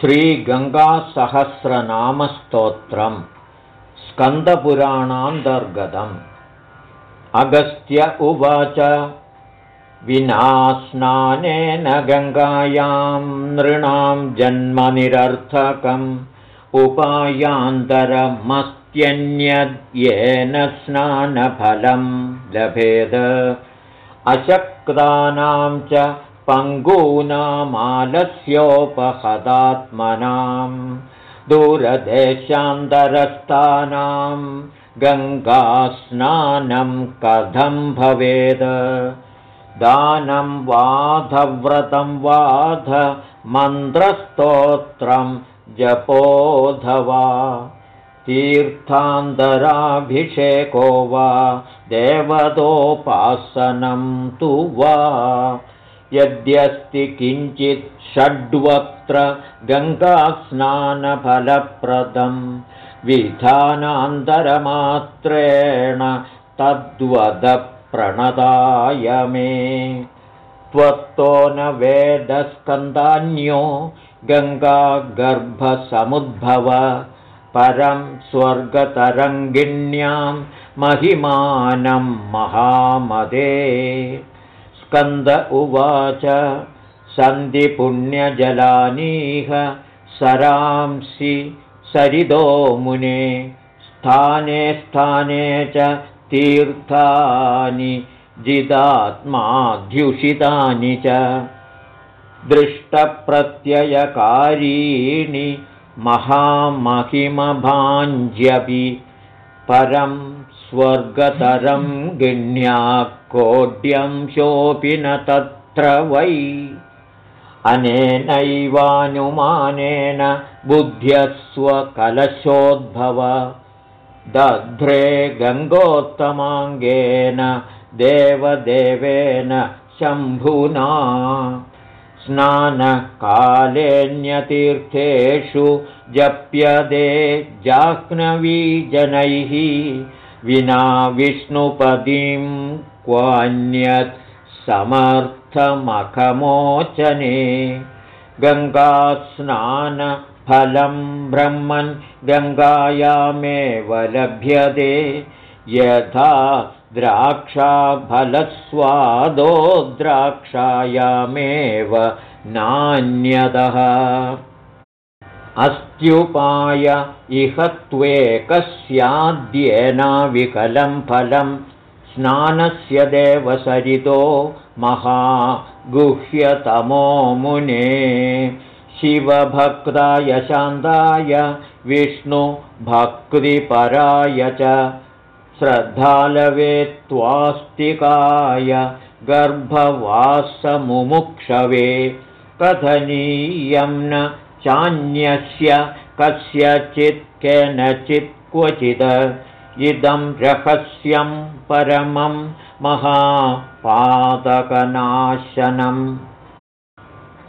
श्रीगङ्गासहस्रनामस्तोत्रम् स्कन्दपुराणान्तर्गतम्। अगस्त्य उवाच विना स्नानेन गङ्गायां नृणां जन्मनिरर्थकम् उपायान्तरमस्त्यन्यद्येन स्नानफलं लभेद। अशक्तानां च पङ्गूनामालस्योपहदात्मनां दूरदेशान्तरस्थानां गङ्गास्नानं कथं भवेद? दानं वाधव्रतं वाध मन्त्रस्तोत्रं जपोऽधवा तीर्थान्तराभिषेको वा देवतोपासनं तु वा यद्यस्ति किञ्चित् षड्वक्त्र गङ्गास्नानफलप्रदं विधानान्तरमात्रेण तद्वदप्रणदाय मे। त्वत्तो न वेदस्कन्दान्यो गङ्गागर्भसमुद्भव परं स्वर्गतरङ्गिण्यां महिमानं महामदे स्कन्द उवाच। सन्धिपुण्यजलानीह सरांसि सरिदो मुने। स्थाने स्थाने च तीर्थानि जिदात्माध्युषितानि च। दृष्टप्रत्ययकारीणि महामहिमभाञ्ज्यपि। परं स्वर्गतरं कोड्यंशोऽपि न तत्र वै। अनेनैवानुमानेन बुद्ध्यस्वकलशोद्भव। दध्रे गङ्गोत्तमाङ्गेन देवदेवेन शम्भुना। स्नानकालेऽन्यतीर्थेषु जप्यदे जाह्नवीजनैः। विना विष्णुपदीं क्वान्यत् समर्थमखमोचने। गङ्गास्नानफलं ब्रह्मन् गङ्गायामेव लभ्यते। यथा द्राक्षाफलस्वादो द्राक्षायामेव नान्यतः। अस्त्युपाय इह त्वेकस्याद्येनाविकलं फलं स्नानस्य देवसरितो महागुह्यतमो मुने। शिवभक्ताय शान्ताय विष्णुभक्तिपराय च श्रद्धालवे त्वास्तिकाय गर्भवासमुमुक्षवे। कथनीयं न चान्यस्य कस्यचित् केनचित् क्वचित् इदं रहस्यं परमं महापातकनाशनम्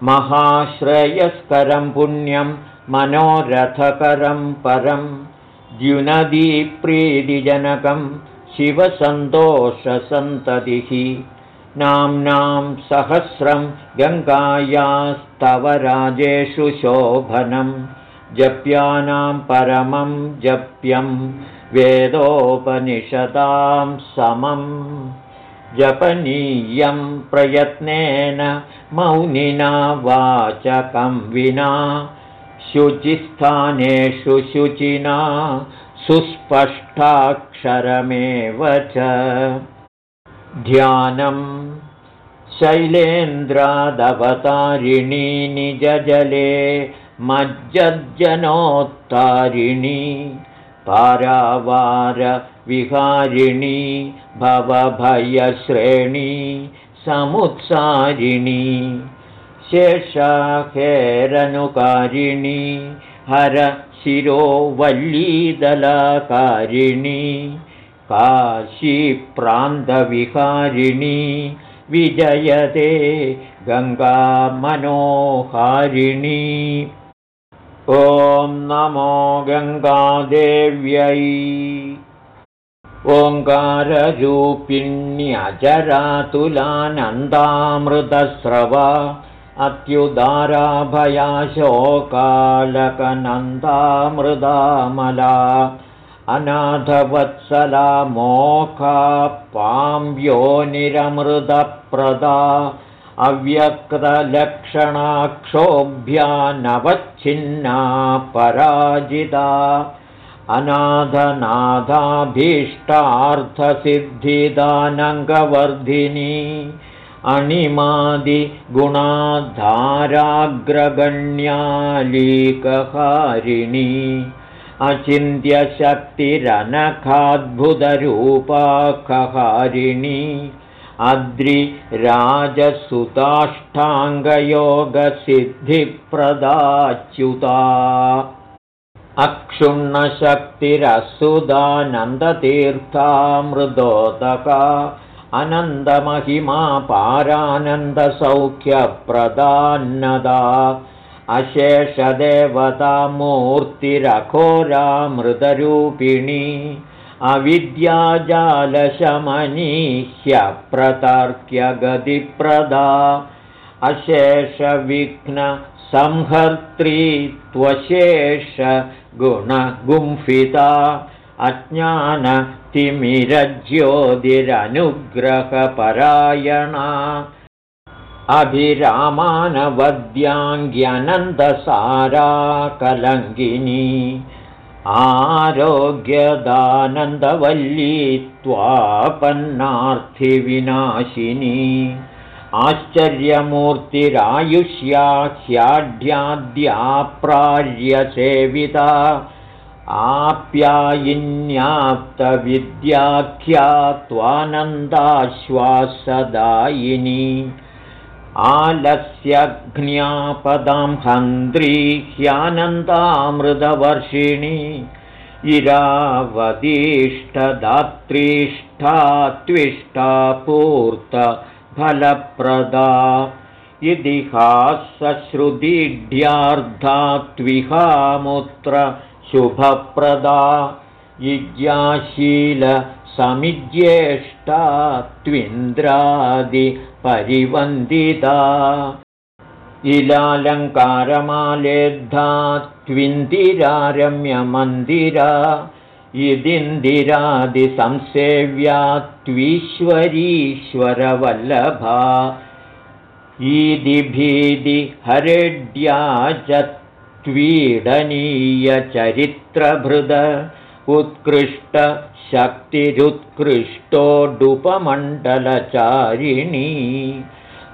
महाश्रेयस्करं पुण्यं मनोरथकरं परं द्युनदीप्रीतिजनकं शिवसन्तोषसन्ततिः। नाम्नां सहस्रं गङ्गायास्तव राजेषु शोभनं जप्यानां परमं जप्यं वेदोपनिषदां समं जपनीयं प्रयत्नेन मौनिना वाचकं विना शुचिस्थानेषु शुचिना सुस्पष्टाक्षरमेव च। ध्यानं शैलेन्द्रादवतारिणी निजजले मज्जज्जनोत्तारिणी पारावारविहारिणी भवभयश्रेणी समुत्सारिणी शेषाखेरनुकारिणी हर शिरोवल्लीदलाकारिणी काशीप्रान्तविहारिणी विजयते गङ्गामनोहारिणी ॐ नमो गङ्गादेव्यै। ओङ्काररूपिण्यजरातुलानन्दामृतस्रवा अत्युदाराभयाशोकालकनन्दामृदामला अनाथवत्सला मोखा पाम्यो निरमृदप्रदा अव्यक्तलक्षणाक्षोभ्या नवच्छिन्ना पराजिता अनाथनाथाभीष्टार्थसिद्धिदानङ्गवर्धिनी। अणिमादिगुणाधाराग्रगण्यालीकहारिणी। अचिन्त्यशक्तिरनखाद्भुतरूपाकहारिणी अद्रिराजसुताष्टाङ्गयोगसिद्धिप्रदाच्युता। अक्षुण्णशक्तिरसुदानन्दतीर्थामृदोदका। अनन्दमहिमा पारानन्दसौख्यप्रदान्नदा अशेषदेवतामूर्तिरघोरामृतरूपिणी अविद्याजालशमनीह्यप्रतर्क्यगतिप्रदा अशेषविघ्नसंहर्त्री त्वशेषगुणगुम्फिता अज्ञानतिमिरज्योतिरनुग्रहपरायणा अभिरामानवद्याङ्ग्यनन्दसारा कलङ्गिनी आरोग्यदानन्दवल्ली त्वापन्नार्थिविनाशिनी। आश्चर्यमूर्तिरायुष्या ह्याढ्याद्याप्रार्यसेविता। आप्यायिन्याप्तविद्याख्या त्वानन्दाश्वासदायिनी आलस्यघ्न्यापदां हन्त्री ह्यानन्दामृतवर्षिणी इरावदिष्टदात्रीष्ठा त्विष्टा पूर्तफलप्रदा त्विहामुत्र शुभप्रदा युज्याशीलसमिज्येष्टा त्विन्द्रादिपरिवन्दिता इलालङ्कारमालेद्धा त्विन्दिरारम्यमन्दिरा इदिन्दिरादिसंसेव्या त्वीश्वरीश्वरवल्लभा ईदिभीदिहरेड्या च त्वीडनीयचरित्रभृद उत्कृष्टशक्तिरुत्कृष्टोडुपमण्डलचारिणी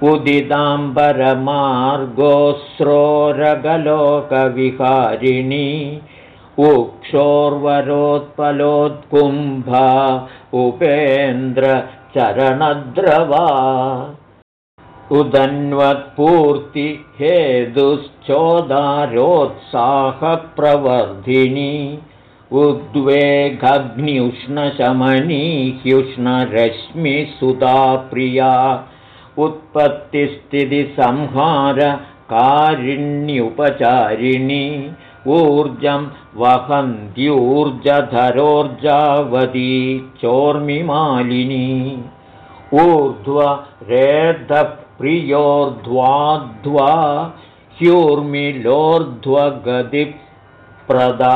उदिताम्बरमार्गोस्रोरगलोकविहारिणी उक्षोर्वरोत्पलोत्कुम्भा उपेन्द्रचरणद्रवा। उदन्वत्पूर्तिहेदुश्चोदारोत्साहप्रवर्धिनी उद्वेगग्न्युष्णशमनी ह्युष्णरश्मिसुधा प्रिया उत्पत्तिस्थितिसंहारकारिण्युपचारिणी ऊर्जं वहन्त्यूर्जधरोर्जावती चोर्मिमालिनी ऊर्ध्वरेद्धप्रियोर्ध्वाध्वा ह्यूर्मिलोर्ध्वगतिप्रदा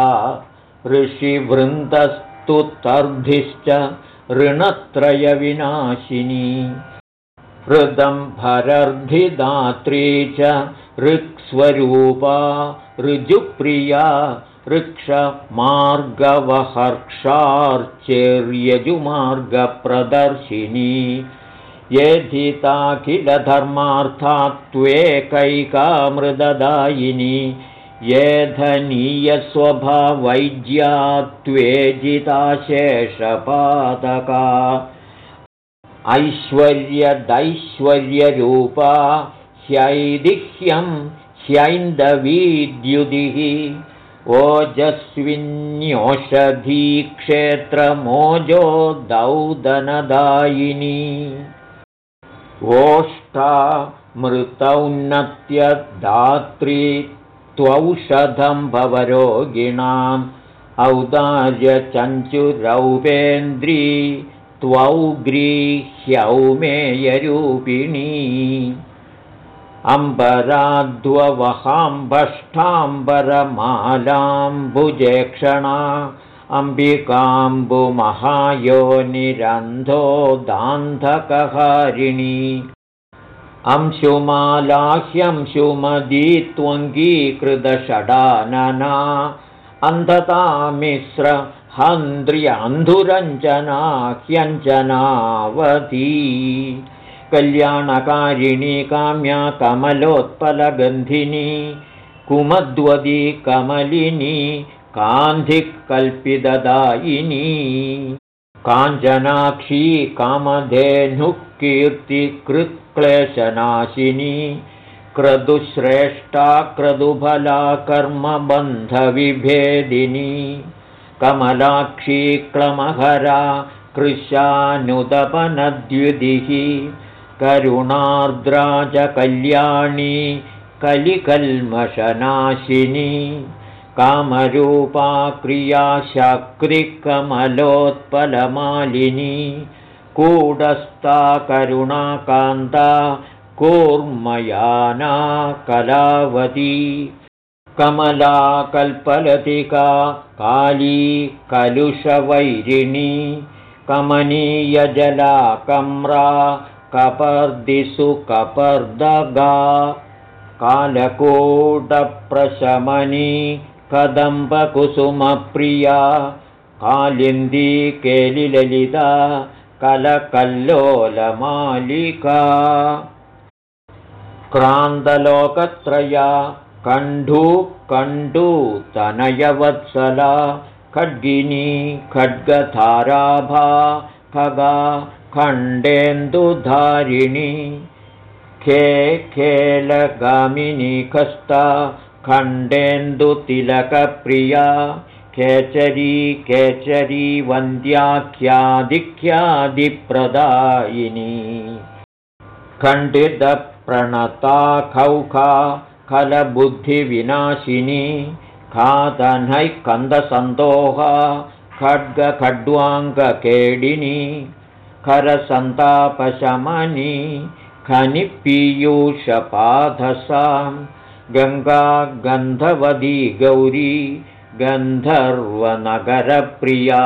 ऋषिवृन्दस्तुतर्भिश्च ऋणत्रयविनाशिनी। हृदम्भरर्धिदात्री च ऋक्स्वरूपा ऋजुप्रिया ऋक्षमार्गवहर्षार्चेर्यजुमार्गप्रदर्शिनी। येधिताखिलधर्मार्था त्वेकैकामृददायिनी येधनीयस्वभावैज्या त्वेजिताशेषपादका ऐश्वर्यदैश्वर्यरूपा ह्यैदिह्यं ह्यैन्दवीद्युदिः ओजस्विन्योषधीक्षेत्रमोजो दौदनदायिनी। ओष्ठा मृतौन्नत्यदात्री त्वौषधं भवरोगिणाम्। औदार्यचञ्चुरौपेन्द्री त्वौ ग्रीह्यौमेयरूपिणी अम्बराध्ववहाम्बष्टाम्बरमालाम्बुजेक्षणा अम्बिकाम्बुमहायोनिरन्धो दान्धकहारिणी अंशुमालाह्यंशुमदी त्वङ्गीकृतषडानना अन्धतामिश्र हन्द्र्यन्धुरञ्जना ह्यञ्जनावती कल्याणकारिणी काम्या कमलोत्पलगन्धिनी कुमद्वदी कमलिनी कान्धिकल्पिददायिनी काञ्चनाक्षी कामधेनुः कीर्तिकृत्क्लेशनाशिनी क्रदुश्रेष्ठा क्रदुफला कर्मबन्धविभेदिनी कमलाक्षी क्लमहरा कृशानुदपनद्युदिः करुणार्द्रा च कल्याणी कलिकल्मषनाशिनी कामरूपा क्रियाशक्रिकमलोत्पलमालिनी कूढस्था करुणाकान्ता कूर्मयाना कलावती। कमला कल्पलतिका काली कलुषवैरिणी कमनीयजला कम्रा कपर्दिषु कपर्दगा। कालकूटप्रशमनी कदम्बकुसुमप्रिया कालिन्दी केलिललिता कलकल्लोलमालिका। क्रान्तलोकत्रया कण्ढू कण्डूतनयवत्सला खड्गिनी खड्गधाराभा खगा खण्डेन्दुधारिणी खे खेलगामिनी खस्ता खण्डेन्दुतिलकप्रिया खेचरी केचरी वन्द्याख्यादिख्यादिप्रदायिनी। खण्डितप्रणता खौखा खलबुद्धिविनाशिनी खादनैः कन्दसन्तोहा खड्गखड्वाङ्गकेडिनी खरसन्तापशमनी खनिपीयूषपाधसां गङ्गा गन्धवदी गौरी गन्धर्वनगरप्रिया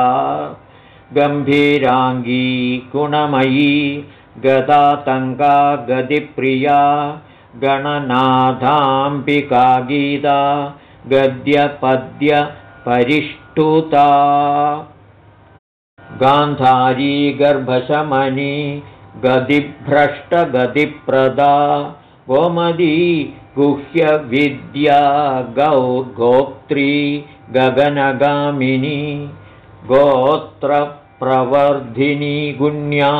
गम्भीराङ्गी गुणमयी गदातङ्गा गदिप्रिया गणनाथाम्बिका गीता गद्यपद्यपरिष्टुता। गान्धारी गर्भशमनी गदिभ्रष्टगदिप्रदा गोमदी गुह्यविद्या गौर्गोत्री गगनगामिनी गोत्रप्रवर्धिनी गुण्या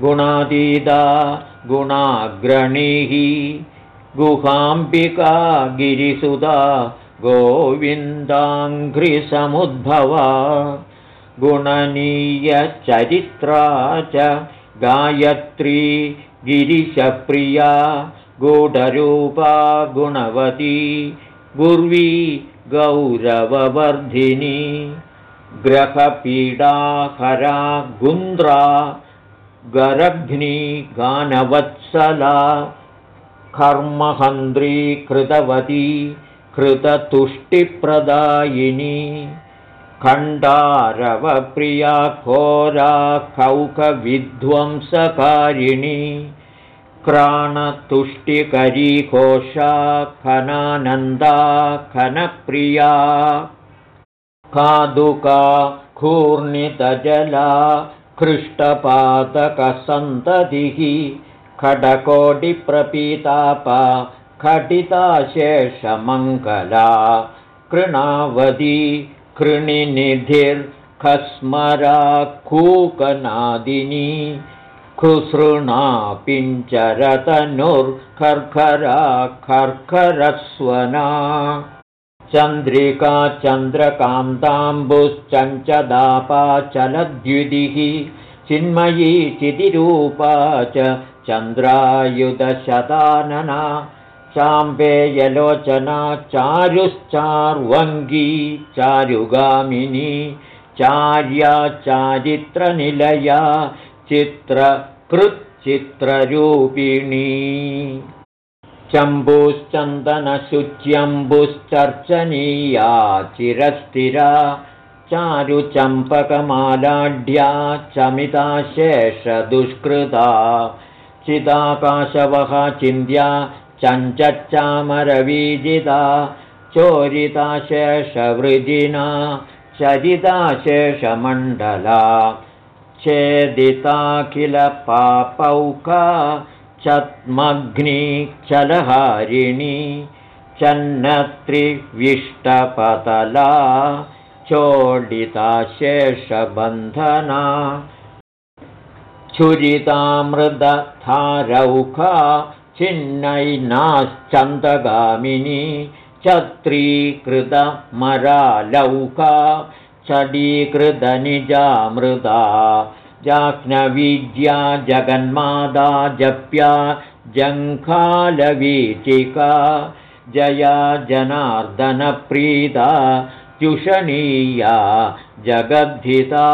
गुणातीता गुणाग्रणीः गुहाम्बिका गिरिसुधा गोविन्दाङ्घ्रिसमुद्भवा गुणनीयचरित्रा च गायत्री गिरिशप्रिया गूढरूपा गुणवती गुर्वी गौरववर्धिनी ग्रहपीडाहरा गुन्द्रा गरघ्नी गानवत्सला कर्महन्द्रीकृतवती कृततुष्टिप्रदायिनी खण्डारवप्रिया घोरा कौकविध्वंसकारिणी क्राणतुष्टिकरी घोषा खनानन्दा खनप्रिया कादुका कूर्णितजला कृष्टपातकसन्ततिः खडकोटिप्रपीतापा खटिताशेषमङ्गला कृणावती कृणिनिधिर्खस्मरा कूकनादिनी पिञ्चरतनुर्खर्खरा खर्खरस्वना चन्द्रिका चन्द्रकान्ताम्बुश्चञ्चदापाचलद्युदिः चिन्मयी चितिरूपा च चन्द्रायुधशतानना। चाम्बेयलोचना चारुश्चार्वङ्गी चारुगामिनी चार्या चारित्रनिलया चित्रकृच्चित्ररूपिणी चम्बुश्चन्दनशुच्यम्बुश्चर्चनीया चिरस्थिरा चारुचम्पकमालाढ्या चमिताशेषदुष्कृता। चिदाकाशवः चिन्त्या चञ्चच्चामरवीजिता चोरिताशेषवृजिना चरिताशेषमण्डला छेदिताखिलपापौका चत्मग्निचलहारिणी चन्नत्रिविष्टपतला चोडिता शेषबन्धना छिन्नैनाश्चन्दगामिनी चत्रीकृतमरालौका चडीकृतनिजामृदा जाह्नवीज्या जगन्मादा जप्या जङ्खालवीचिका जया जनार्दनप्रीता त्युषणीया जगद्धिता।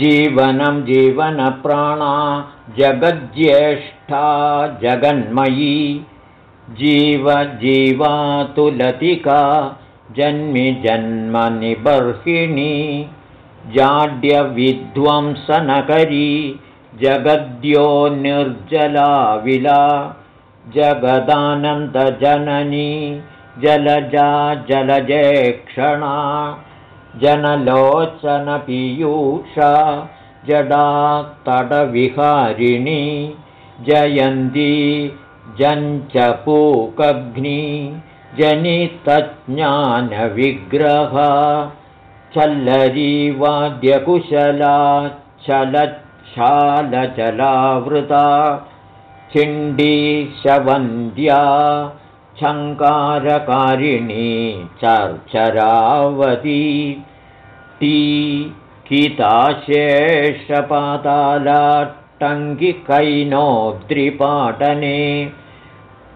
जीवनं जीवनप्राणा जगज्येष्ठा जगन्मयी जीवजीवातुलतिका जन्मि जन्मनिबर्हिणी जाड्यविध्वंसनकरी जगद्यो निर्जला विला जगदानन्दजननी जलजा जलजेक्षणा जनलोचनपीयूषा जडा तडविहारिणी जयन्ती जञ्चपूकग्नि जनितज्ञानविग्रह चल्लरीवाद्यकुशला चलच्छालचलावृता छिण्डीशवन्द्या छङ्कारकारिणी चर्चरावती टी किताशेषपातालाट्टङ्गिकैनोद्रिपाटने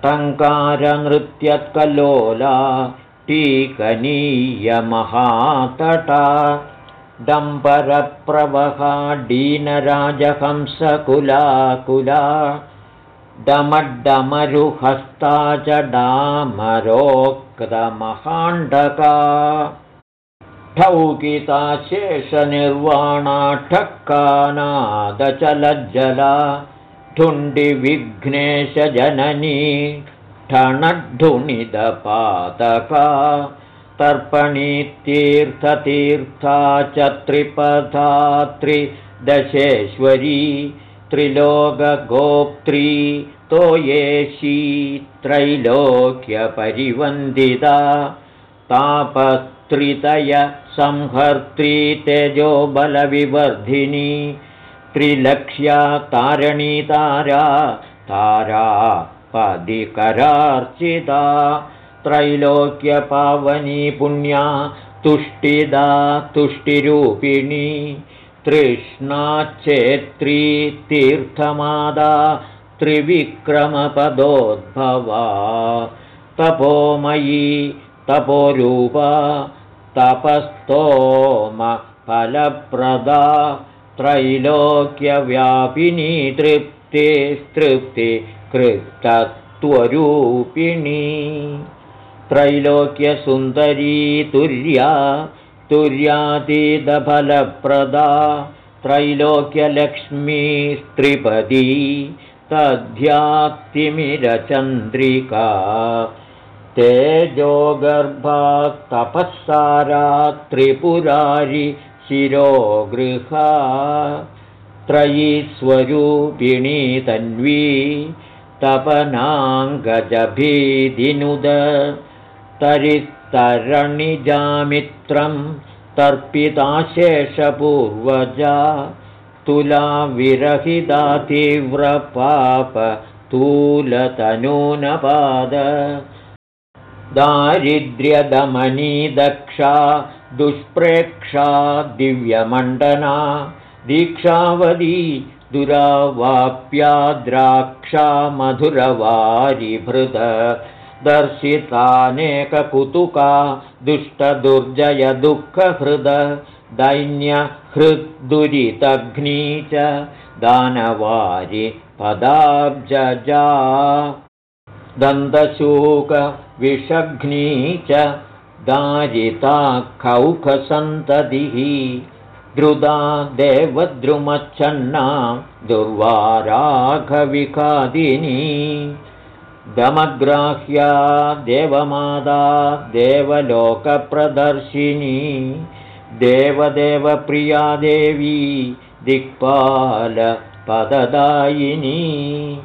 टङ्कारनृत्यत्कलोला टीकनीयमहातटा। डम्बरप्रवहा डीनराजहंसकुलाकुला डमड्डमरुहस्ता च डामरोक्तमहाण्डका ठौकिता शेषनिर्वाणा ठक्कानादचलज्जला ठुण्डिविघ्नेशजननी ठणढुणिदपातका तर्पणीतीर्थतीर्था च त्रिपथा त्रिदशेश्वरी त्रिलोकगोप्त्री तोयेशी त्रैलोक्यपरिवन्दिता तापस्त्रितय संहर्त्री तेजोबलविवर्धिनी त्रिलक्ष्या तारणी तारा तारा त्रैलोक्यपावनी पुण्या तुष्टिदा तुष्टिरूपिणी तृष्णाच्छेत्री तीर्थमादा त्रिविक्रमपदोद्भवा तपोमयी तपोरूपा तपस्तोमफलप्रदा त्रैलोक्यव्यापिनी तृप्तिस्तृप्तिकृतत्वरूपिणी त्रैलोक्यसुन्दरी तुर्या तुर्यातीतफलप्रदा त्रैलोक्यलक्ष्मीस्त्रिपदी तध्याप्तिमिरचन्द्रिका तेजोगर्भास्तपःसारा त्रिपुरारि शिरोगृहा त्रयीस्वरूपिणी तन्वी तपनाङ्गजभीदिनुद तरिस्तरणिजामित्रं तर्पिताशेषपूर्वजा तुला विरहिता तीव्रपापतूलतनूनपाद दारिद्र्यदमनी दक्षा दुष्प्रेक्षा दिव्यमण्डना दीक्षावदी दुरावाप्या द्राक्षा मधुरवारिभृद दर्शितानेककुतुका दुष्टदुर्जयदुःखहृद दैन्यहृद्दुरितघ्नी च दानवारि पदाब्जजा दन्तशूकविषघ्नी च दारिता कौखसन्ततिः द्रुदा देवद्रुमच्छन्ना दुर्वाराघविकादिनी दमग्राह्या देवमादा देवलोकप्रदर्शिनी। देवदेवप्रिया देवी दिक्पालपददायिनी।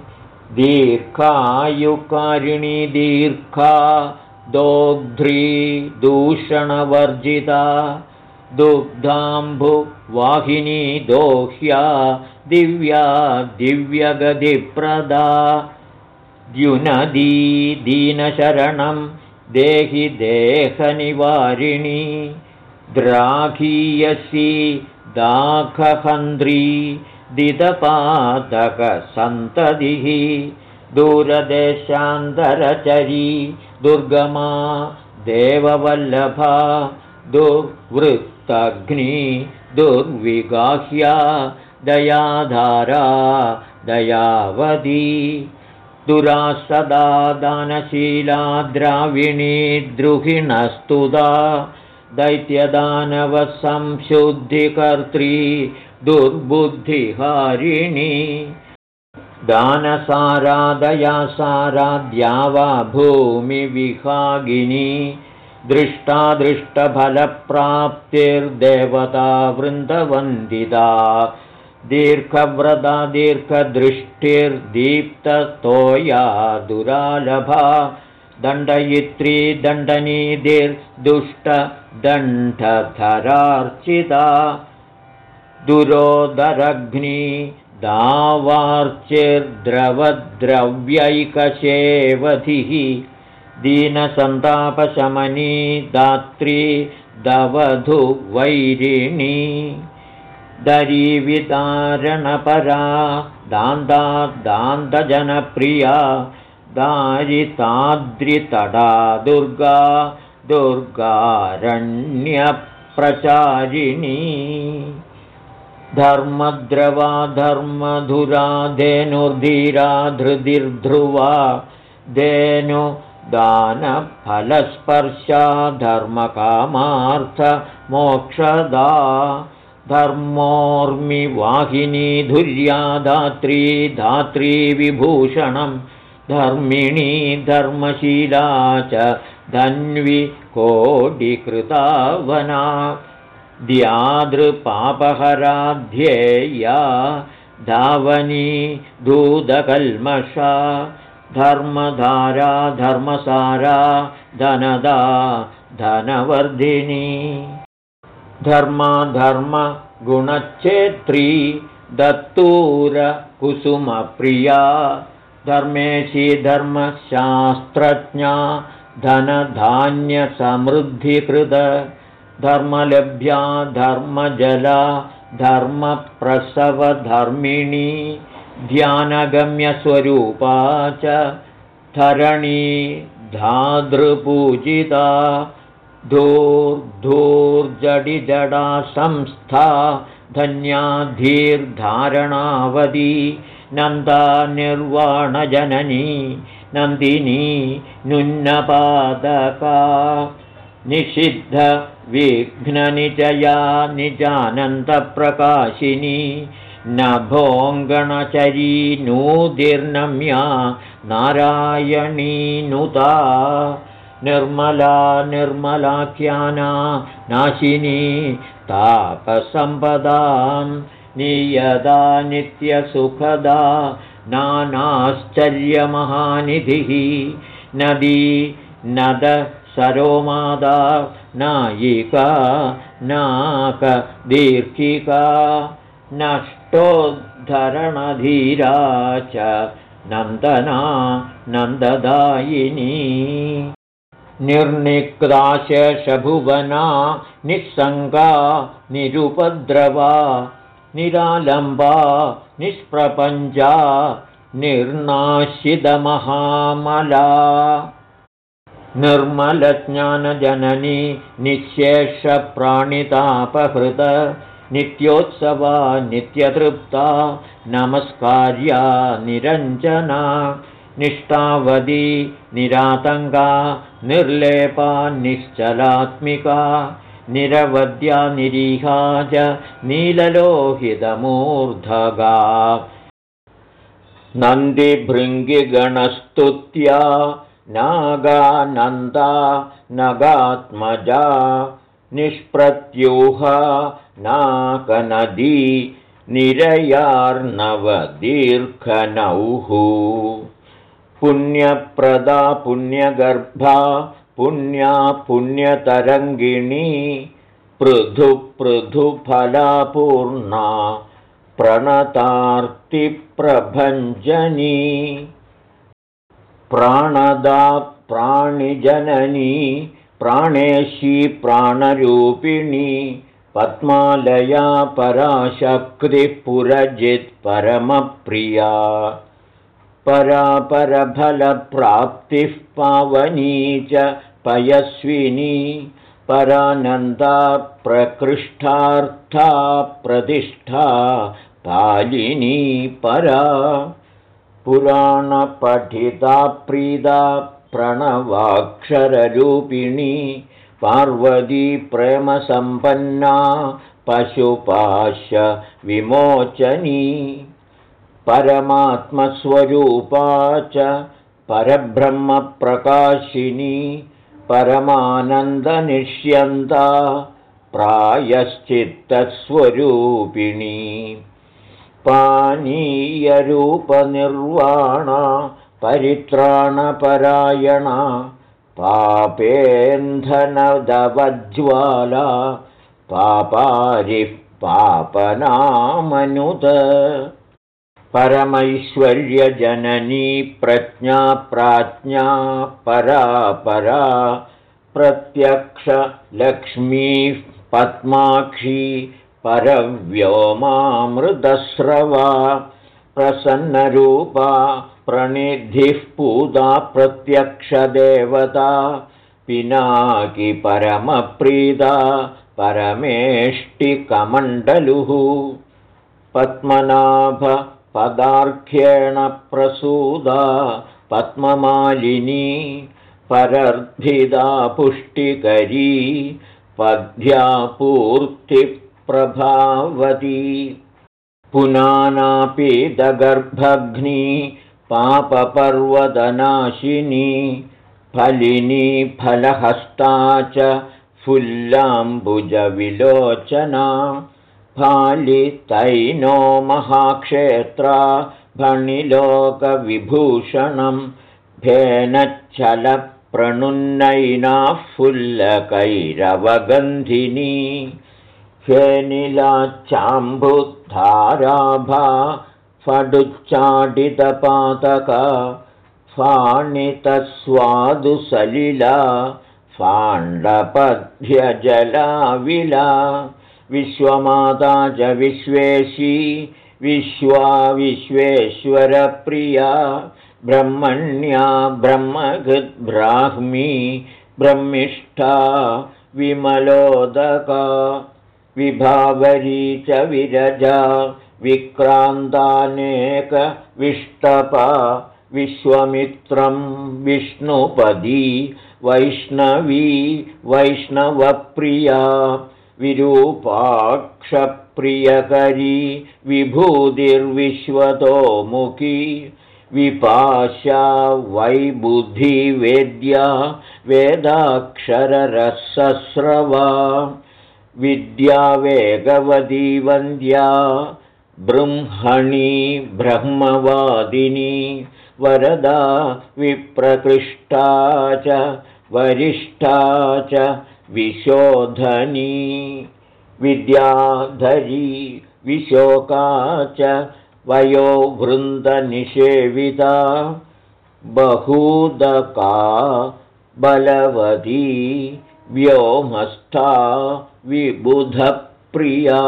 दीर्घायुकारिणी दीर्घा दोग्ध्री दूषणवर्जिता दुग्धाम्भुवाहिनी दोह्या दिव्या दिव्यगतिप्रदा। द्युनदी दीनशरणं देहि देहनिवारिणी द्राघीयसी दाखहन्द्री दिदपादकसन्ततिः दूरदेशान्तरचरी दुर्गमा देववल्लभा दुर्वृत्तग्नि दुर्विगाह्या दयाधारा दयावदी दुरा सदा दानशीला द्राविणी द्रुहिणस्तुदा दैत्यदानवसंशुद्धिकर्त्री दुर्बुद्धिहारिणी दानसारादयासाराद्या वा भूमिविहागिनी दृष्टादृष्टफलप्राप्तिर्देवता वृन्दवन्दिता। दीर्घव्रता दीर्घदृष्टिर्दीप्ततोया दुरालभा। दण्डयित्री दण्डनीतिर्दुष्टदण्डधरार्चिता। दुरोदरग्नि दावार्चिर्द्रवद्रव्यैकशेवधिः दीनसन्तापशमनी दात्री दवधुवैरिणी दरीविदारणपरा दान्दा दान्तजनप्रिया दारिताद्रितडा दुर्गा दुर्गारण्यप्रचारिणी धर्मद्रवा धर्मधुरा धेनुर्धीरा धृतिर्ध्रुवा धेनु दानफलस्पर्शा धर्मकामार्थमोक्षदा धर्मोर्मिवाहिनी धुर्या धात्री धात्री विभूषणं धर्मिणी धर्मशीला च धन्वि कोटिकृतावना द्यादृपापहराध्येया धावनी दूदकल्मषा धर्मधारा धर्मसारा धनदा धनवर्धिनी। धर्मा धर्मगुणच्छेत्री दत्तूरकुसुमप्रिया धर्मेशी धर्मशास्त्रज्ञा धनधान्यसमृद्धिकृत धर्मलभ्या धर्मजला धर्मप्रसवधर्मिणी ध्यानगम्यस्वरूपा च धरणी धातृपूजिता धूर्धूर्जडिजडा संस्था धन्याधीर्धारणावधी नन्दा निर्वाणजननी नन्दिनी नुन्नपादका निषिद्धविघ्ननिजया निजानन्दप्रकाशिनी नभोङ्गणचरी नूदिर्नम्या नारायणी नुता निर्मला निर्मलाख्याना नाशिनी तापसम्पदां नियदा नित्यसुखदा नानाश्चर्यमहानिधिः नदी नद सरोमादा नायिका नाकदीर्घिका नष्टोद्धरणधीरा च नन्दना नन्ददायिनी। निर्निक्राशभुवना निःसङ्गा निरुपद्रवा निरालम्बा निष्प्रपञ्चा निर्नाशिदमहामला निर्मलज्ञानजननी निःशेषप्राणितापहृत नित्योत्सवा नित्यतृप्ता नमस्कार्या निरञ्जना निष्ठावदी निरातङ्गा निर्लेपा निश्चलात्मिका निरवद्या निरीहा च नीललोहितमूर्धगा। नन्दिभृङ्गिगणस्तुत्या नागानन्दा नगात्मजा निष्प्रत्यूहा नाकनदी निरयार्णवदीर्घनौः। पुण्यप्रदा पुण्यगर्भा पुण्या पुण्यतरङ्गिणी पृथु पृथुफलापूर्णा प्रणतार्तिप्रभञ्जनी प्राणदा प्राणिजननी प्राणेशी प्राणरूपिणी पद्मालया पराशक्तिपुरजित्परमप्रिया परापरफलप्राप्तिः पावनी च पयस्विनी परानन्दा प्रकृष्टार्था प्रतिष्ठा पालिनी परा पुराणपठिता प्रीदा प्रणवाक्षररूपिणी पार्वती प्रेमसम्पन्ना पशुपाश विमोचनी परमात्मस्वरूपा च परब्रह्मप्रकाशिनी परमानन्दनिष्यन्ता प्रायश्चित्तस्वरूपिणी पानीयरूपनिर्वाणा परित्राणपरायणा पापेन्धनदवज्ज्वाला पापारिः पापनामनुत। परमैश्वर्यजननी प्रज्ञा प्राज्ञा परापरा प्रत्यक्षलक्ष्मीः पद्माक्षी परव्योमामृतस्रवा प्रसन्नरूपा प्रणिधिः पूता प्रत्यक्षदेवता पिनाकि परमप्रीता परमेष्टिकमण्डलुः। पद्मनाभपदार्घ्येण प्रसूदा पद्ममालिनी परर्धिदा पुष्टिकरी पद्यापूर्तिप्रभावती पुनानापीतगर्भग्नी पापपर्वतनाशिनी फलिनी फलहस्ता च फुल्लाम्बुजविलोचना फालितैनो महाक्षेत्रा भणिलोकविभूषणं फेनच्छलप्रणुन्नयिनाः फुल्लकैरवगन्धिनी फेनिलाच्चाम्बुद्धाराभा फडुच्चाडितपातक फाणितस्वादुसलिला फाण्डपध्यजलाविला विश्वमाता च विश्वेशी विश्वा विश्वेश्वरप्रिया ब्रह्मण्या ब्रह्मकृद्ब्राह्मी ब्रह्मिष्ठा विमलोदका विभावरी च विरजा विक्रान्तानेकविष्टपा विश्वमित्रं विष्णुपदी वैष्णवी वैष्णवप्रिया विरूपाक्षप्रियकरी विभूतिर्विश्वतोमुखी विपाशा वैबुधिवेद्या वेदाक्षररसस्रवा विद्यावेगवती वन्द्या बृंहणी ब्रह्मवादिनी वरदा विप्रकृष्टा च वरिष्ठा च विशोधनी विद्याधरी विशोका च वयोवृन्दनिषेविता बहूदका बलवती व्योमस्था विबुधप्रिया।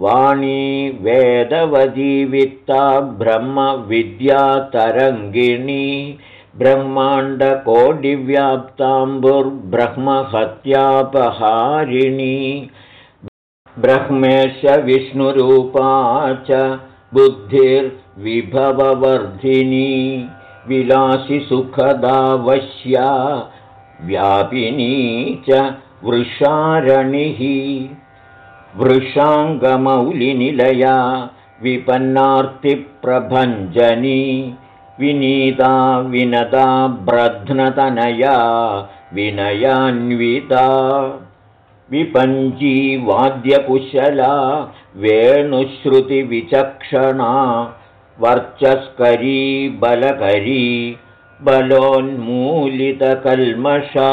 वाणी वेदवती वित्ता ब्रह्मविद्यातरङ्गिणी ब्रह्माण्डकोटिव्याप्ताम्बुर्ब्रह्महत्यापहारिणी। ब्रह्मेशविष्णुरूपा च बुद्धिर्विभववर्धिनी। विलासि सुखदा वश्या व्यापिनी च वृषारणिः। वृषाङ्गमौलिनिलया विपन्नार्तिप्रभञ्जनी विनीता विनता ब्रध्नतनया विनयान्विता। विपञ्ची वाद्यकुशला वेणुश्रुतिविचक्षणा वर्चस्करी बलकरी बलोन्मूलितकल्मषा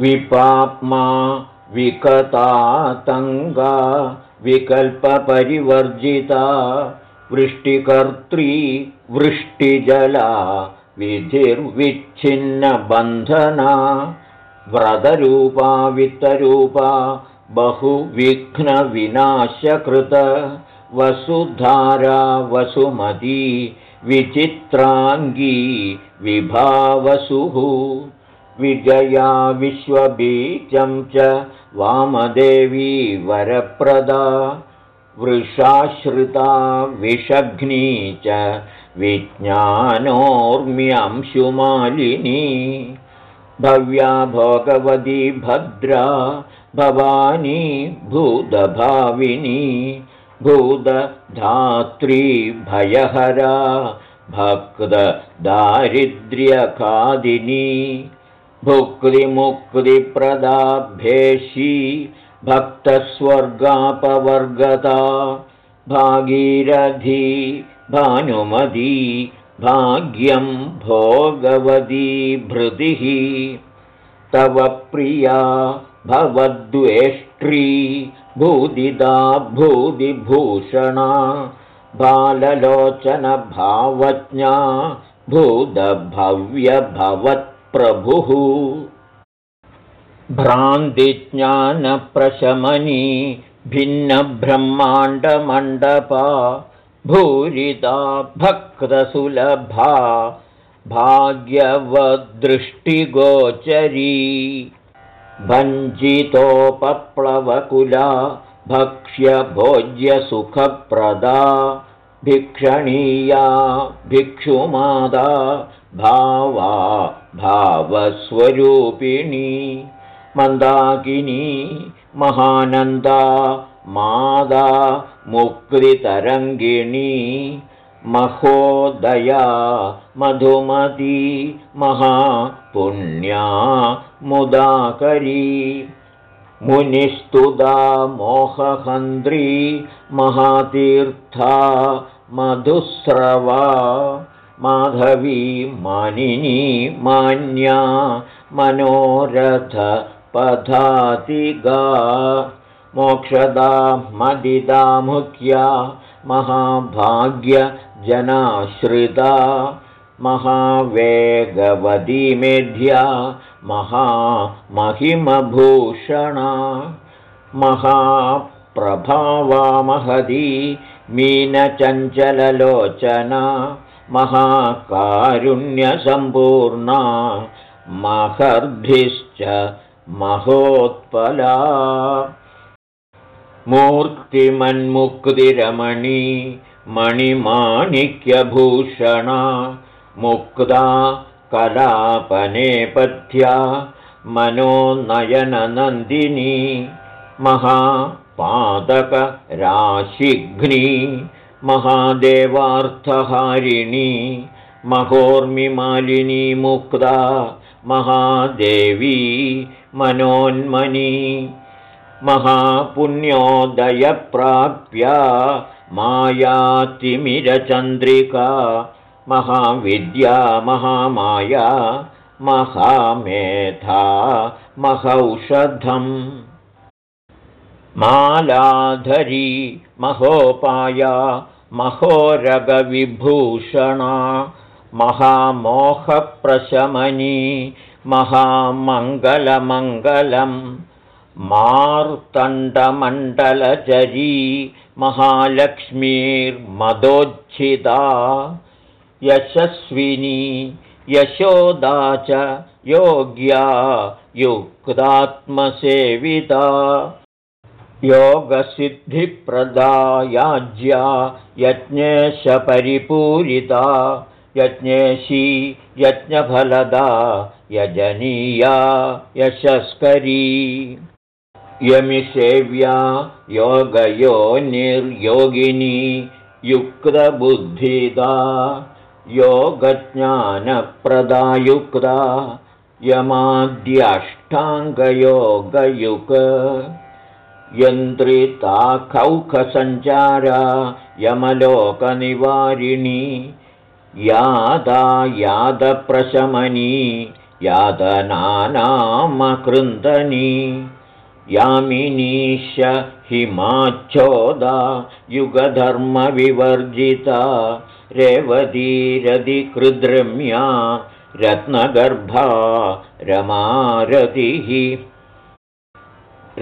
विपाप्मा विकतातङ्गा विकल्पपरिवर्जिता वृष्टिकर्त्री वृष्टिजला विधिर्विच्छिन्नबन्धना व्रतरूपा वित्तरूपा बहुविघ्नविनाशकृत वसुधारा वसुमती विचित्राङ्गी विभावसुः विजया विश्वबीजं च वामदेवी वरप्रदा वृषाश्रिता विषघ्नी च विज्ञानोर्म्यंशुमालिनी भव्या भोगवती भद्रा भवानी भूतभाविनी भूतधात्री भयहरा भक्तदारिद्र्यकादिनी भुक्तिमुक्तिप्रदाभ्येषी भक्तस्वर्गापवर्गता भागीरथी भानुमती भाग्यं भोगवती भृतिः। तव प्रिया भवद्वेष्ट्री भूदिदा भूदिभूषणा बाललोचनभावज्ञा भूतभव्यभवत्प्रभुः भ्रान्तिज्ञानप्रशमनी भिन्नब्रह्माण्डमण्डपा भूरिता भक्तसुलभा भाग्यवदृष्टिगोचरी भञ्जितोपप्लवकुला भक्ष्यभोज्यसुखप्रदा भिक्षणीया भिक्षुमादा भावा भावस्वरूपिणी मन्दाकिनी महानन्दा मादा मुक्तितरङ्गिणी महोदया मधुमती महापुण्या मुदाकरी मुनिस्तुदा मोहहन्द्री महातीर्था मधुस्रवा माधवी मानिनी मान्या मनोरथपधातिगा मोक्षदा मदिदा मुख्या महाभाग्यजनाश्रिता। महावेगवती मेध्या महामहिमभूषणा। महाप्रभावा महदी मीनचञ्चललोचना महाकारुण्यसम्पूर्णा महर्भिश्च महोत्पला। मूर्तिमन्मुक्तिरमणी मणिमाणिक्यभूषणा मुक्ता कलापनेपथ्या मनोनयननन्दिनी महापादकराशिघ्नी महादेवार्थहारिणी महोर्मिमालिनी मुक्ता महादेवी मनोन्मनी महापुण्योदयप्राप्या मायातिमिरचन्द्रिका महाविद्या महामाया महामेधा महौषधम् मालाधरी महोपाया महोरगविभूषणा महामोहप्रशमनी महामङ्गलमङ्गलम् मार्तण्डमण्डलचरी महालक्ष्मीर्मदोज्झिता यशस्विनी यशोदा च योग्या युक्तात्मसेविता योगसिद्धिप्रदा याज्या यज्ञेशपरिपूरिता यज्ञेशी यज्ञफलदा यजनीया यशस्करी। यमिसेव्या योगयोनिर्योगिनी युक्तबुद्धिदा योगज्ञानप्रदायुक्ता यमाद्यष्टाङ्गयोगयुक् यन्त्रिताखौखसञ्चारा यमलोकनिवारिणी यादा यादप्रशमनी यादनानामकृन्दनी यामिनीश हिमाच्छोदा युगधर्मविवर्जिता रेवतीरधिकृद्रम्या रत्नगर्भा रमारतिः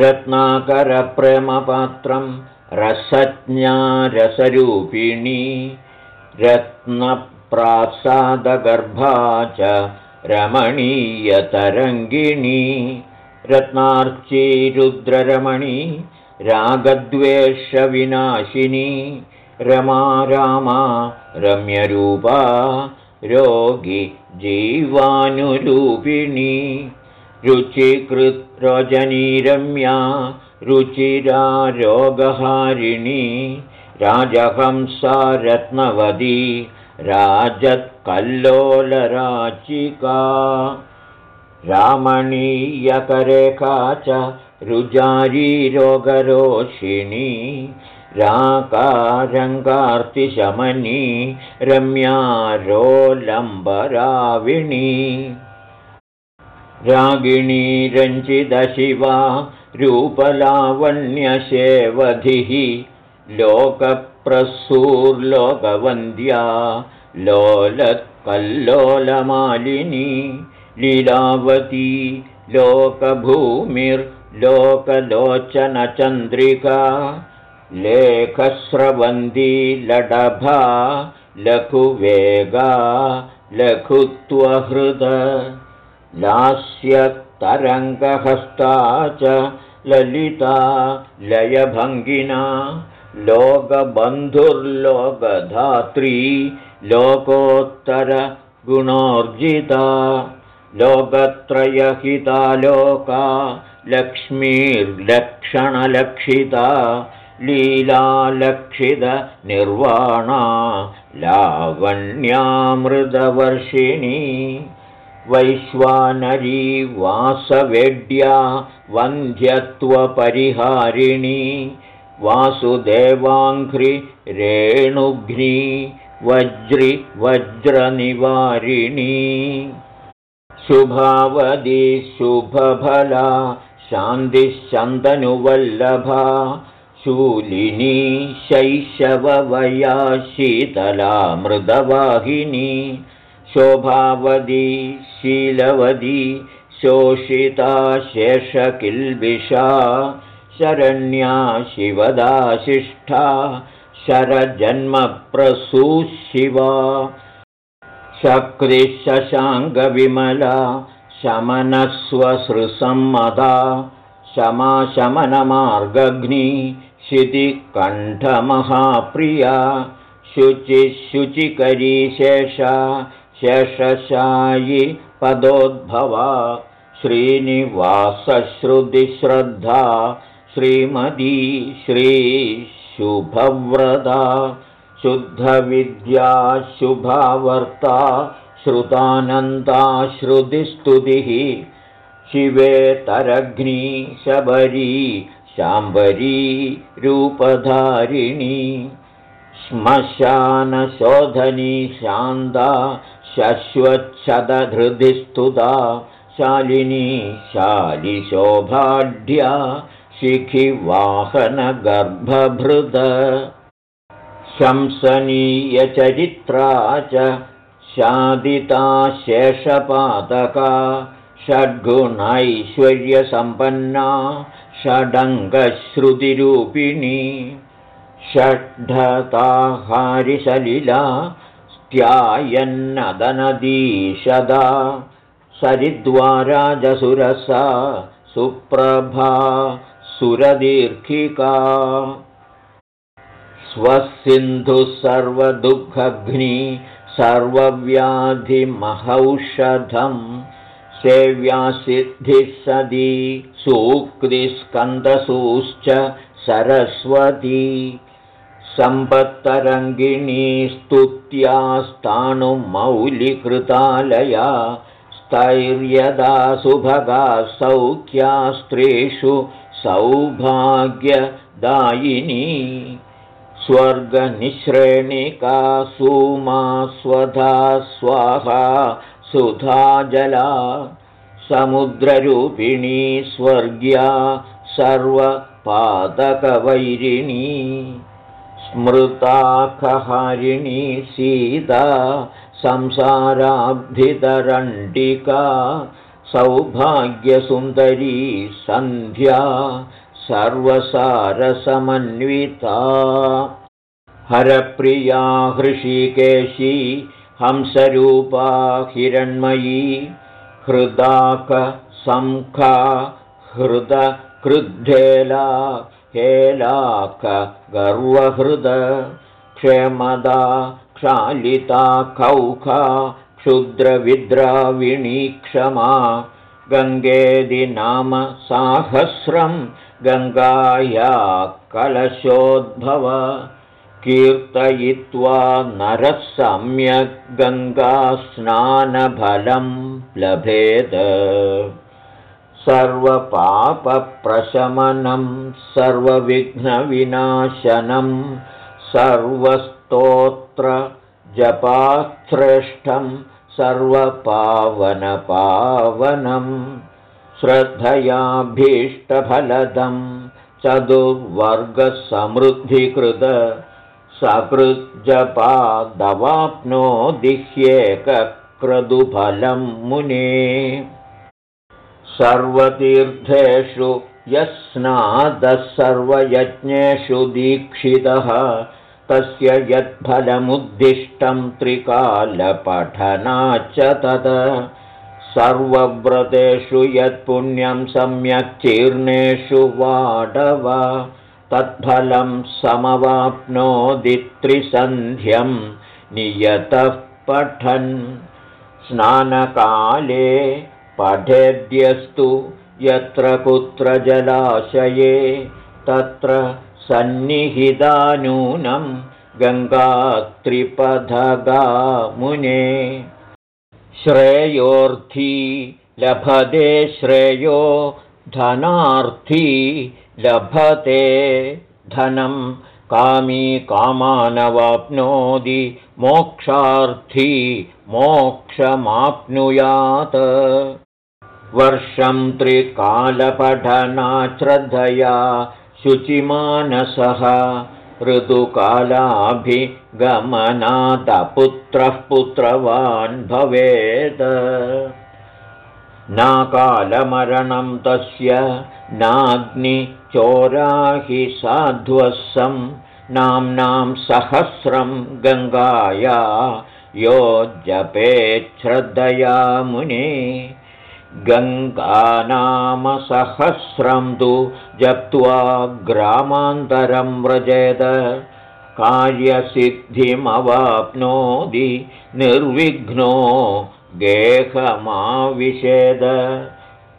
रत्नाकरप्रेमपात्रं रसज्ञा रसरूपिणी रत्नप्रासादगर्भा च रमणीयतरङ्गिणी रत्नार्चीरुद्ररमणी रागद्वेषविनाशिनी रमा रामा रम्यरूपा रोगि जीवानुरूपिणी रुचिकृद्रजनीरम्या रुचिरारोगहारिणी राजहंसा रत्नवदी राजत्कल्लोलराचिका रामणीयकरेखा च रुजारीरोगरोषिणी राकारङ्गार्तिशमनी रम्यारोलम्बराविणी रागिणी रञ्जितशिवा रूपलावण्यशेवधिः लोकप्रसूर्लोकवन्द्या लोलत्कल्लोलमालिनी लीलावती लोकभूमिर्लोकलोचनचन्द्रिका लेखस्रवन्दी लडभा लघुवेगा लघुत्वहृद लास्यतरङ्गहस्ता च ललिता लयभङ्गिना लोकबन्धुर्लोकधात्री लोकोत्तरगुणोर्जिता लोकत्रयहिता लोका लक्ष्मीर्लक्षणलक्षिता लीलालक्षितनिर्वाणा लावण्यामृतवर्षिणी वैश्वानरी वासवेड्या वन्ध्यत्वपरिहारिणी वासुदेवाङ्घ्रि रेणुघ्नी वज्रि वज्रनिवारिणी शुभावदी शुभफला शान्तिश्चन्दनुवल्लभा शूलिनी शैशववया शीतला मृदवाहिनी शोभावदी शीलवदी शोषिता शेषकिल्बिषा शरण्या शिवदाशिष्ठा शरजन्मप्रसूशिवा शक्तिशशाङ्गविमला शमनस्वसृसम्मदा शमाशमनमार्गघ्नि क्षितिकण्ठमहाप्रिया शुचिशुचिकरी शेषा शेषशायि पदोद्भवा। श्रीनिवासश्रुतिश्रद्धा। श्रीमदी श्रीशुभव्रता। शुद्धविद्या शुभावर्ता। श्रुतानन्दा श्रुतिस्तुतिः शिवेतरघ्नी शबरी शाम्बरी रूपधारिणी। श्मशानशोधनी शान्दा शश्वच्छदधृतिस्तुता शालिनी शालिशोभाढ्या शिखिवाहनगर्भभृद शंसनीयचरित्रा च शादिता शेषपातका षड्गुणैश्वर्यसम्पन्ना षडङ्गश्रुतिरूपिणी षड्ढताहारिसलिला स्त्यायन्नदनदीशदा सरिद्वाराजसुरसा सुप्रभा सुरदीर्घिका। स्वसिन्धुः सर्वदुःखघ्नि सर्वव्याधिमहौषधम्। सेव्यासिद्धिः सदी सूक्तिस्कन्दसूश्च सरस्वती सम्पत्तरङ्गिणी स्तुत्यास्ताणुमौलिकृतालया स्थैर्यदा सुभगा सौख्या स्त्रीषु सौभाग्यदायिनी। स्वर्गनिःश्रेणिका सुमा स्वधा स्वाहा सुधा जला समुद्ररूपिणी स्वर्ग्या सर्वपादकवैरिणी स्मृताखहारिणी सीता संसाराब्धितरण्डिका सौभाग्यसुन्दरी सन्ध्या सर्वसारसमन्विता। हरप्रिया हृषिकेशी हंसरूपा हिरण्मयी हृदाकसंखा हृदकृद्धेला हेलाकगर्वहृद क्षेमदा क्षालिता कौखा क्षुद्रविद्राविणी क्षमा गङ्गेदि नाम साहस्रं गङ्गाया कलशोद्भव कीर्तयित्वा नरः सम्यक् गङ्गास्नानफलं लभेद सर्वपापप्रशमनं सर्वविघ्नविनाशनं सर्वस्तोत्र जपाश्रेष्ठं सर्वपावनपावनं श्रद्धयाभीष्टफलदं चतुर्वर्गसमृद्धिकृत सकृज्जपादवाप्नो दिह्येकक्रदुफलं मुने सर्वतीर्थेषु यस्नादः सर्वयज्ञेषु दीक्षितः तस्य यत्फलमुद्दिष्टं त्रिकालपठनाच्च तत्। सर्वव्रतेषु यत्पुण्यं सम्यक् चीर्णेषु वाडव तत्फलं समवाप्नोदित्रिसन्ध्यं नियतः पठन्। स्नानकाले पठेद्यस्तु यत्र कुत्र जलाशये तत्र सन्निहितानूनं गङ्गात्रिपथगा मुने श्रेयोर्थी लभते श्रेयो धनार्थी लभते। धनं कामी कामानवाप्नोति मोक्षार्थी मोक्षमाप्नुयात् वर्षं त्रिकालपठनाश्रद्धया शुचिमानसः ऋतुकालाभिगमनादपुत्रः पुत्रवान् भवेत्। नाकालमरणं तस्य नाग्निचोराहि साध्वसं नाम्नां सहस्रं गङ्गाया यो जपेच्छ्रद्धया मुने गङ्गानामसहस्रं तु जप्त्वा ग्रामान्तरं व्रजेद। कार्यसिद्धिमवाप्नोति निर्विघ्नो गेहमाविषेद।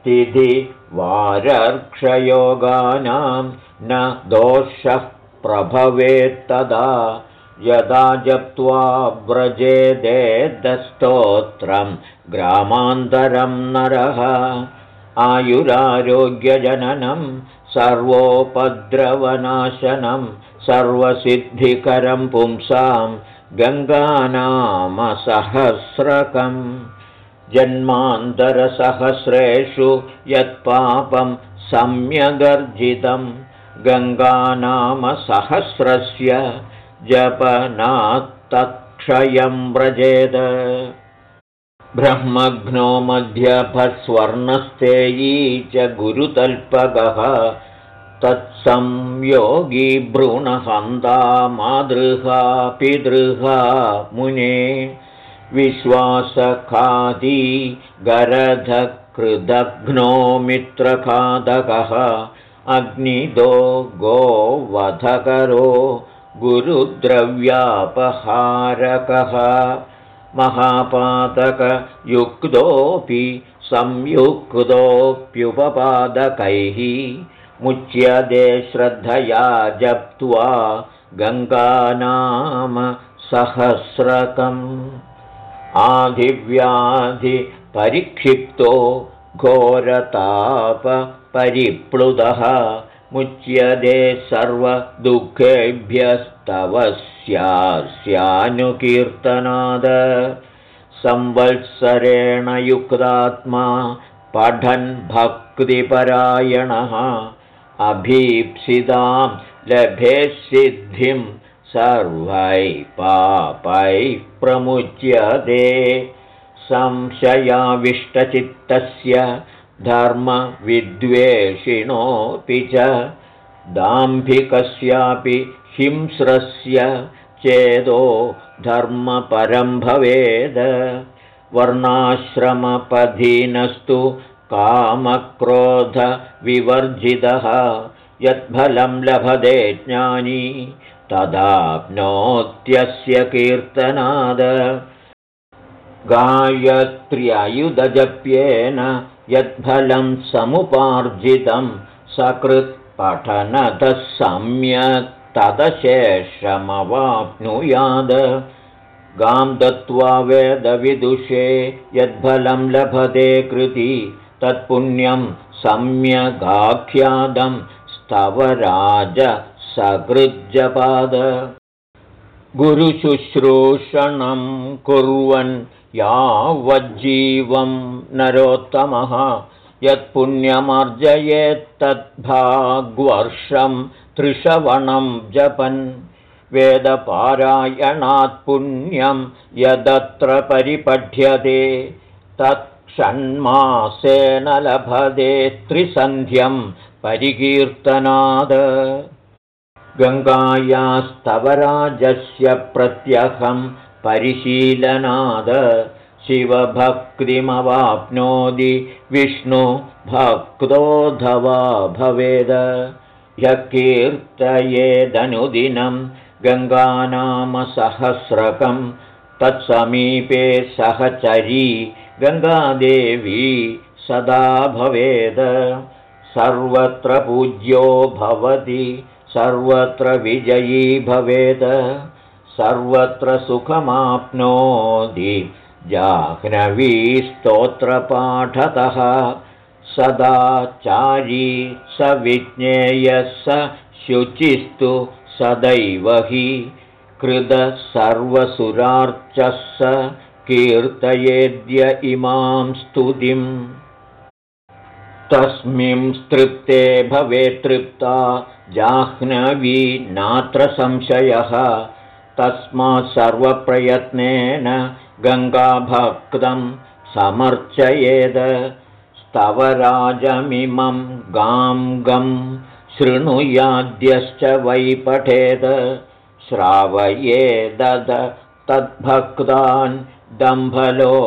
तिथि वारर्क्षयोगानां न दोषः प्रभवेत्तदा यदा जप्त्वा व्रजेदेदस्तोत्रं ग्रामान्तरं नरः आयुरारोग्यजननं सर्वोपद्रवनाशनं सर्वसिद्धिकरं पुंसां गङ्गानामसहस्रकम् जन्मान्तरसहस्रेषु यत्पापं सम्यगर्जितं गङ्गानामसहस्रस्य जपनात्तत्क्षयं व्रजेद। ब्रह्मघ्नो मध्यभस्वर्णस्तेयी च गुरुतल्पगः। तत्संयोगी भ्रूणहन्ता मादृहा पिदृहा मुने। विश्वासखादी गरधकृदघ्नो मित्रखादकः। अग्निदो गोवधकरो गुरुद्रव्यापहारकः। महापातकयुक्तोऽपि संयुक्तोऽप्युपपादकैः। मुच्यते श्रद्धया जप्त्वा गङ्गानाम सहस्रकम्। आधिव्याधिपरिक्षिप्तो घोरतापरिप्लुतः मुच्यते सर्वदुःखेभ्यस्तव स्यास्यानुकीर्तनाद संवत्सरेण युक्तात्मा पठन् भक्तिपरायणः। अभीप्सितां लभे सिद्धिं सर्वैः पापैः प्रमुच्यते। संशयाविष्टचित्तस्य धर्मविद्वेषिणोऽपि च दाम्भिकस्यापि हिंस्रस्य चेदो धर्मपरं भवेद। वर्णाश्रमपधीनस्तु कामक्रोधविवर्जितः। यत्फलं लभते ज्ञानी तदाप्नोत्यस्य कीर्तनाद। गायत्र्ययुधजप्येन यत्फलं समुपार्जितं सकृत्पठनतः सम्यक् तदशेषमवाप्नुयाद। गां दत्त्वा वेदविदुषे यद्फलं लभते कृति तत्पुण्यं सम्यगाख्यादं स्तवराज सकृज्जपाद। गुरुशुश्रूषणं कुर्वन् यावज्जीवं नरोत्तमः। यत्पुण्यमर्जयेत्तद्भाग्वर्षं त्रिशवणं जपन्। वेदपारायणात् पुण्यं यदत्र परिपठ्यते तत्क्षण्मासेन लभते त्रिसन्ध्यं परिकीर्तनाद। गङ्गायास्तवराजस्य प्रत्यहं परिशीलनाद। शिवभक्तिमवाप्नोति विष्णुभक्तोऽधवा भवेद। ह्यः कीर्तयेदनुदिनं गङ्गानामसहस्रकं। तत्समीपे सहचरी गङ्गादेवी सदा भवेद। सर्वत्र पूज्यो भवति सर्वत्र विजयी भवेद सर्वत्र सुखमाप्नोति। जाह्नवीस्तोत्रपाठतः सदाचारी स विज्ञेयः स शुचिस्तु सदैव हि कृतसर्वसुरार्चः स कीर्तयेद्य इमां स्तुतिम्। तस्मिंस्तृप्ते भवेत् तृप्ता जाह्नवी नात्र संशयः तस्मात् सर्वप्रयत्नेन गङ्गाभक्तं समर्चयेद। स्तवराजमिमं गां गं शृणुयाद्यश्च वै पठेद। श्रावयेदद तद्भक्तान् दम्भलोभविवर्जितः।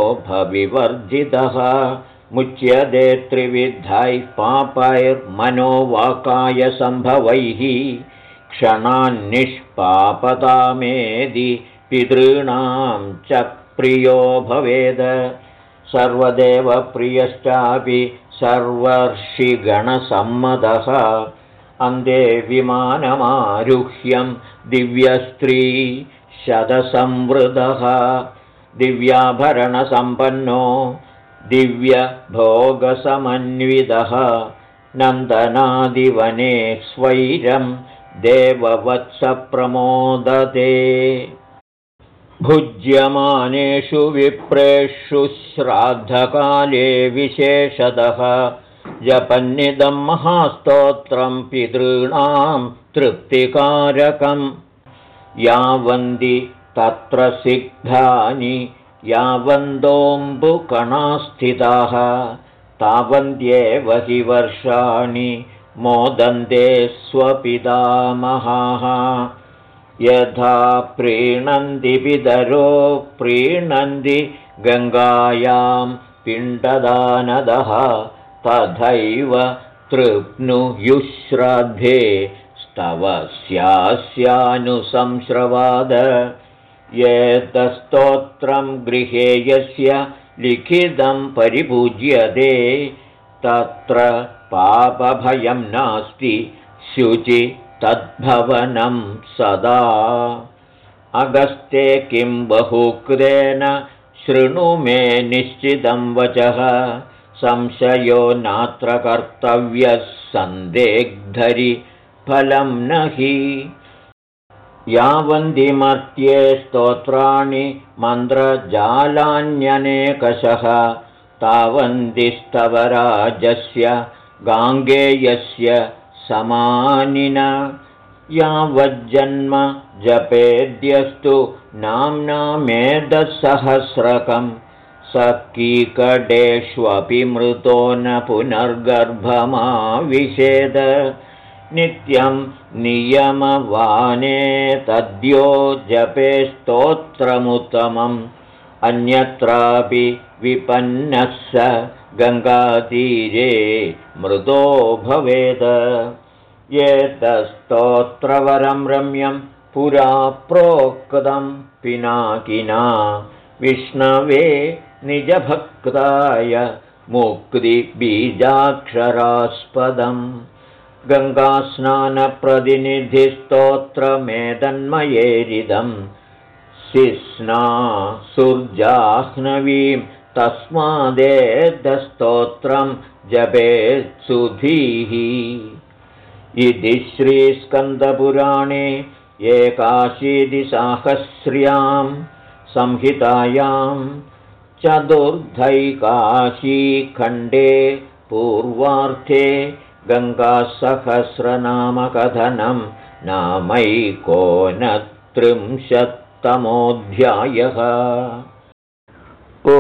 मुच्यते त्रिविद्धैः पापैर्मनोवाकाय सम्भवैः क्षणान्निष्पापतामेदि पितॄणां च प्रियो भवेद। सर्वदेवप्रियश्चापि सर्वर्षिगणसम्मतः। अन्ते विमानमारुह्यं दिव्यस्त्री शतसंवृतः दिव्याभरणसम्पन्नो दिव्यभोगसमन्वितः। नन्दनादिवने स्वैरं देववत्सप्रमोदते। भुज्यमानेषु विप्रेषु श्राद्धकाले विशेषतः जपन्निदं महास्तोत्रं पितॄणां तृप्तिकारकं यावन्ति तत्र सिद्धानि यावन्दोऽम्बुकणास्थिताः तावन्त्येव हि वर्षाणि मोदन्ते स्वपितामहाः। यथा प्रीणन्ति पितरो प्रीणन्ति गङ्गायां पिण्डदानदः तथैव तृप्नुयुश्राद्धे स्तव स्यास्यानुसंश्रवाद। एतस्तोत्रं गृहे यस्य लिखितं परिपूज्यते तत्र पापभयं नास्ति शुचि तद्भवनं सदा। अगस्ते किं बहुक्रेन शृणु मे निश्चितं वचः। संशयो नात्र कर्तव्यः सन्देग्धरि फलं न हि यावन्दिमर्त्ये स्तोत्राणि मन्त्रजालान्यनेकशः। तावन्दिस्तवराजस्य गाङ्गेयस्य समानिन। यावज्जन्म जपेद्यस्तु नाम्ना मेधसहस्रकं स कीकटेष्वपि मृतो न पुनर्गर्भमाविषेद नित्यं नियमवाने तद्यो जपे स्तोत्रमुत्तमम् अन्यत्रापि विपन्नः स गङ्गातीरे मृतो भवेद एतस्तोत्रवरं रम्यं पुरा प्रोक्तं पिनाकिना। विष्णवे निजभक्ताय मुक्तिबीजाक्षरास्पदम् गङ्गास्नानप्रतिनिधिस्तोत्रमेदन्मयेरिदम् शिस्ना सुर्जाह्नवीं तस्मादेदस्तोत्रं जपेत्सुधीः। इति श्रीस्कन्दपुराणे एकाशीतिसाहस्र्यां संहितायां चतुर्धैकाशीखण्डे पूर्वार्थे गङ्गासहस्रनामकथनं नामैकोनत्रिंशत्तमोऽध्यायः। ओ